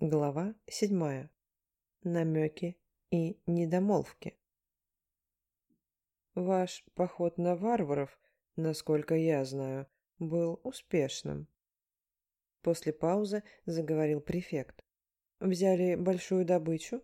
Глава седьмая. Намеки и недомолвки. Ваш поход на варваров, насколько я знаю, был успешным. После паузы заговорил префект. Взяли большую добычу?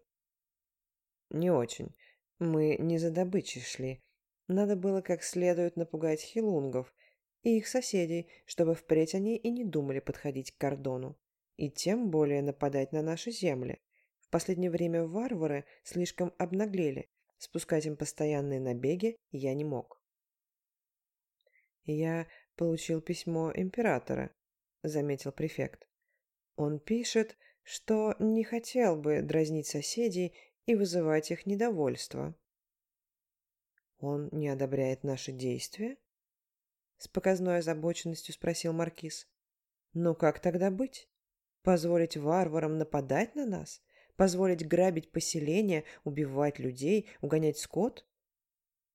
Не очень. Мы не за добычей шли. Надо было как следует напугать хилунгов и их соседей, чтобы впредь они и не думали подходить к кордону и тем более нападать на наши земли. В последнее время варвары слишком обнаглели, спускать им постоянные набеги я не мог. «Я получил письмо императора», — заметил префект. «Он пишет, что не хотел бы дразнить соседей и вызывать их недовольство». «Он не одобряет наши действия?» С показной озабоченностью спросил Маркиз. «Ну как тогда быть? Позволить варварам нападать на нас? Позволить грабить поселения, убивать людей, угонять скот?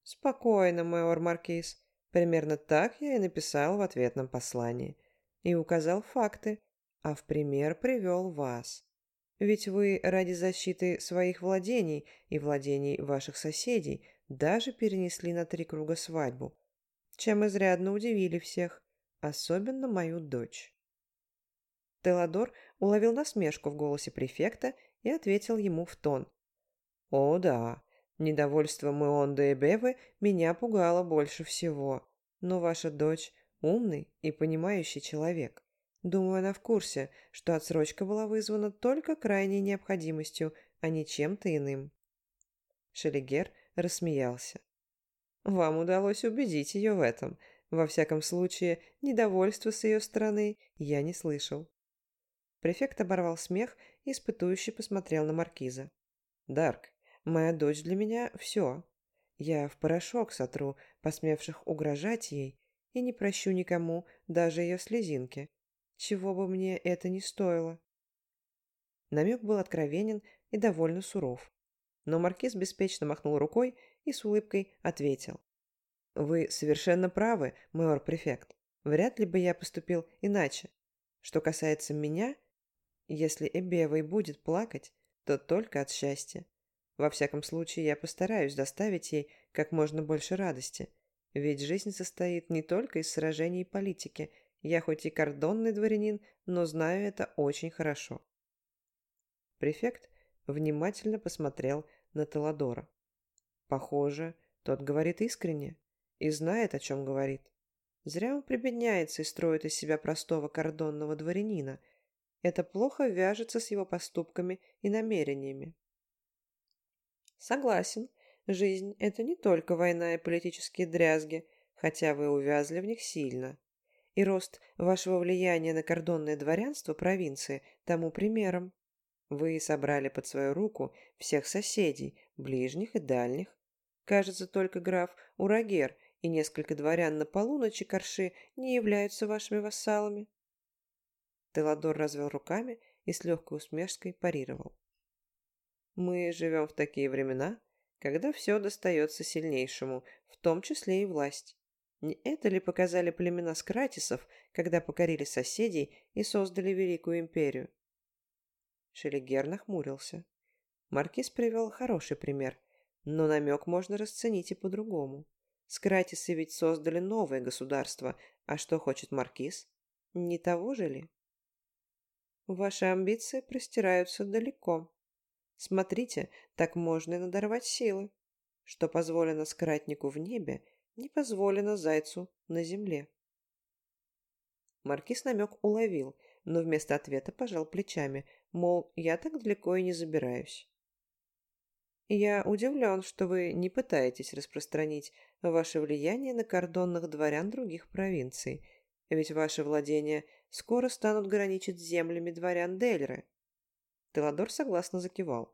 Спокойно, майор Маркиз. Примерно так я и написал в ответном послании. И указал факты, а в пример привел вас. Ведь вы ради защиты своих владений и владений ваших соседей даже перенесли на три круга свадьбу, чем изрядно удивили всех, особенно мою дочь. Теладор уловил насмешку в голосе префекта и ответил ему в тон. «О, да, недовольство Меонда и Бевы меня пугало больше всего. Но ваша дочь умный и понимающий человек. Думаю, она в курсе, что отсрочка была вызвана только крайней необходимостью, а не чем-то иным». Шелигер рассмеялся. «Вам удалось убедить ее в этом. Во всяком случае, недовольства с ее стороны я не слышал. Префект оборвал смех и испытующе посмотрел на маркиза. «Дарк, моя дочь для меня – все. Я в порошок сотру, посмевших угрожать ей, и не прощу никому, даже ее слезинки. Чего бы мне это ни стоило». Намек был откровенен и довольно суров. Но маркиз беспечно махнул рукой и с улыбкой ответил. «Вы совершенно правы, майор-префект. Вряд ли бы я поступил иначе. Что касается меня – если Эбева будет плакать, то только от счастья. Во всяком случае, я постараюсь доставить ей как можно больше радости. Ведь жизнь состоит не только из сражений и политики. Я хоть и кордонный дворянин, но знаю это очень хорошо. Префект внимательно посмотрел на Теладора. Похоже, тот говорит искренне и знает, о чем говорит. Зря он прибедняется и строит из себя простого кордонного дворянина, это плохо вяжется с его поступками и намерениями. Согласен, жизнь – это не только война и политические дрязги, хотя вы увязли в них сильно. И рост вашего влияния на кордонное дворянство провинции тому примером. Вы собрали под свою руку всех соседей, ближних и дальних. Кажется, только граф Урагер и несколько дворян на полуночи Корши не являются вашими вассалами. Теладор развел руками и с легкой усмешкой парировал. «Мы живем в такие времена, когда все достается сильнейшему, в том числе и власть. Не это ли показали племена скратисов, когда покорили соседей и создали Великую Империю?» Шелигер нахмурился. Маркиз привел хороший пример, но намек можно расценить и по-другому. Скратисы ведь создали новое государство, а что хочет Маркиз? Не того же ли? Ваши амбиции простираются далеко. Смотрите, так можно и надорвать силы. Что позволено скратнику в небе, не позволено зайцу на земле. Маркиз намек уловил, но вместо ответа пожал плечами, мол, я так далеко и не забираюсь. Я удивлен, что вы не пытаетесь распространить ваше влияние на кордонных дворян других провинций, ведь ваши владения скоро станут граничить с землями дворян Дельры. Теладор согласно закивал.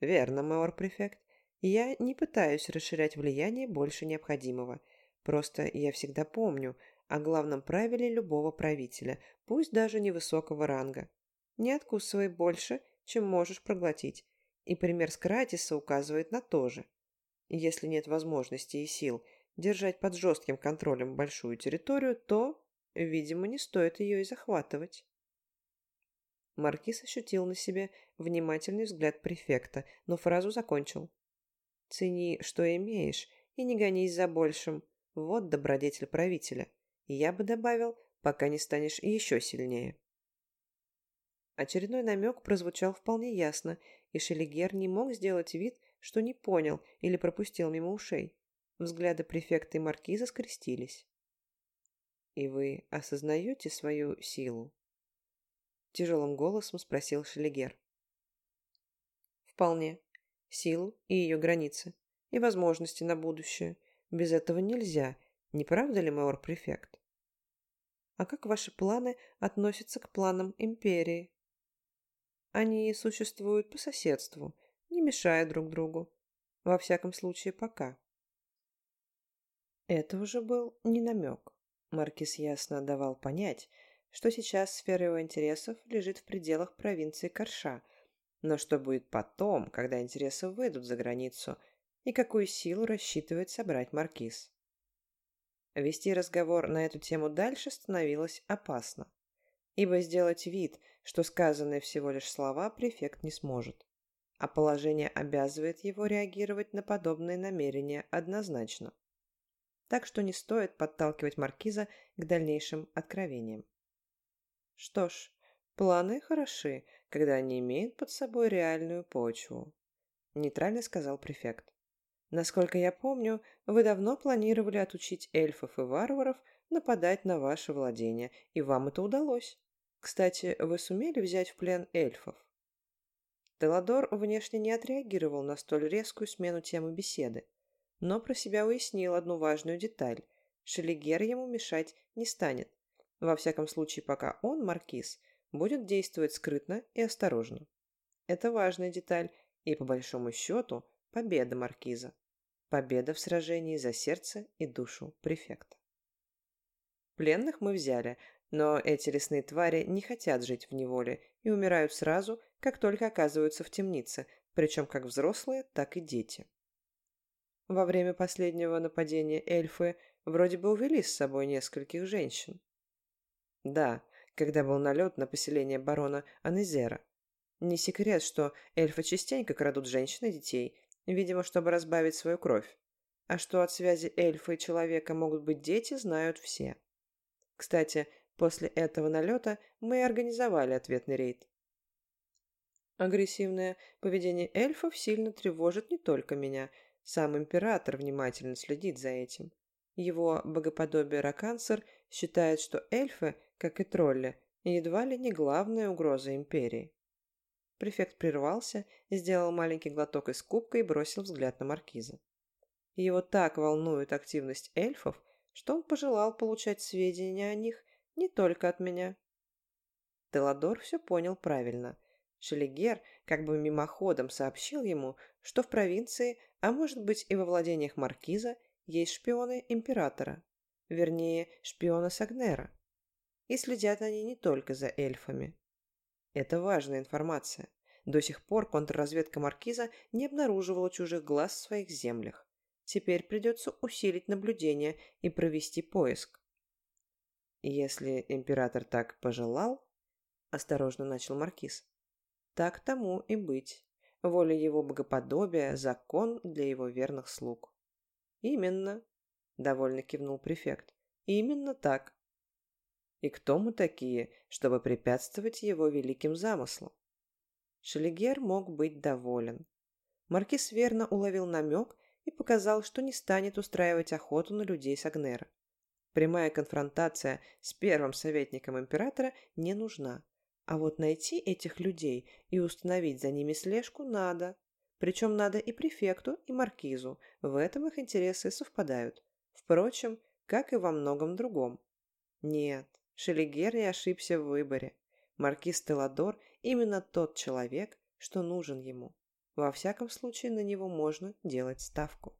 Верно, майор-префект. Я не пытаюсь расширять влияние больше необходимого. Просто я всегда помню о главном правиле любого правителя, пусть даже невысокого ранга. Не откусывай больше, чем можешь проглотить. И пример Скратиса указывает на то же. Если нет возможности и сил держать под жестким контролем большую территорию, то Видимо, не стоит ее и захватывать. Маркиз ощутил на себе внимательный взгляд префекта, но фразу закончил. «Цени, что имеешь, и не гонись за большим. Вот добродетель правителя. Я бы добавил, пока не станешь еще сильнее». Очередной намек прозвучал вполне ясно, и Шелигер не мог сделать вид, что не понял или пропустил мимо ушей. Взгляды префекта и маркиза скрестились. «И вы осознаете свою силу?» Тяжелым голосом спросил Шелигер. «Вполне. Силу и ее границы. И возможности на будущее. Без этого нельзя. Не правда ли, майор-префект?» «А как ваши планы относятся к планам Империи?» «Они существуют по соседству, не мешая друг другу. Во всяком случае, пока». Это уже был не намек. Маркиз ясно давал понять, что сейчас сфера его интересов лежит в пределах провинции Корша, но что будет потом, когда интересы выйдут за границу, и какую силу рассчитывает собрать Маркиз. Вести разговор на эту тему дальше становилось опасно, ибо сделать вид, что сказанные всего лишь слова префект не сможет, а положение обязывает его реагировать на подобные намерения однозначно так что не стоит подталкивать маркиза к дальнейшим откровениям. Что ж, планы хороши, когда они имеют под собой реальную почву, нейтрально сказал префект. Насколько я помню, вы давно планировали отучить эльфов и варваров нападать на ваше владение, и вам это удалось. Кстати, вы сумели взять в плен эльфов? Теладор внешне не отреагировал на столь резкую смену темы беседы, но про себя уяснил одну важную деталь. Шелигер ему мешать не станет. Во всяком случае, пока он, маркиз, будет действовать скрытно и осторожно. Это важная деталь и, по большому счету, победа маркиза. Победа в сражении за сердце и душу префекта. Пленных мы взяли, но эти лесные твари не хотят жить в неволе и умирают сразу, как только оказываются в темнице, причем как взрослые, так и дети. Во время последнего нападения эльфы вроде бы увели с собой нескольких женщин. Да, когда был налет на поселение барона Анезера. Не секрет, что эльфы частенько крадут женщин и детей, видимо, чтобы разбавить свою кровь. А что от связи эльфа и человека могут быть дети, знают все. Кстати, после этого налета мы и организовали ответный рейд. Агрессивное поведение эльфов сильно тревожит не только меня – сам император внимательно следит за этим. Его богоподобие Ракансер считает, что эльфы, как и тролли, едва ли не главная угроза империи. Префект прервался, сделал маленький глоток из кубка и бросил взгляд на маркиза. Его так волнует активность эльфов, что он пожелал получать сведения о них не только от меня. Теладор все понял правильно. Шелигер как бы мимоходом сообщил ему, что в провинции а может быть и во владениях маркиза есть шпионы императора, вернее, шпионы Сагнера. И следят они не только за эльфами. Это важная информация. До сих пор контрразведка маркиза не обнаруживала чужих глаз в своих землях. Теперь придется усилить наблюдение и провести поиск. Если император так пожелал, осторожно начал маркиз, так тому и быть. Воля его богоподобия – закон для его верных слуг. «Именно», – довольно кивнул префект. «Именно так. И кто мы такие, чтобы препятствовать его великим замыслам?» Шелигер мог быть доволен. Маркиз верно уловил намек и показал, что не станет устраивать охоту на людей Сагнера. Прямая конфронтация с первым советником императора не нужна. А вот найти этих людей и установить за ними слежку надо. Причем надо и префекту, и маркизу. В этом их интересы совпадают. Впрочем, как и во многом другом. Нет, Шелигер не ошибся в выборе. Маркиз Теладор именно тот человек, что нужен ему. Во всяком случае, на него можно делать ставку.